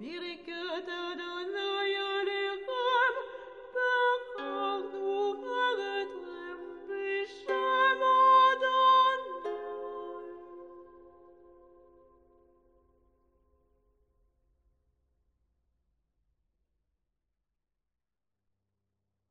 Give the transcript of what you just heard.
Birke de